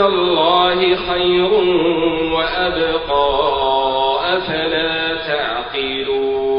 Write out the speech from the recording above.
الله خير وأبقى. أفلا تعقلون؟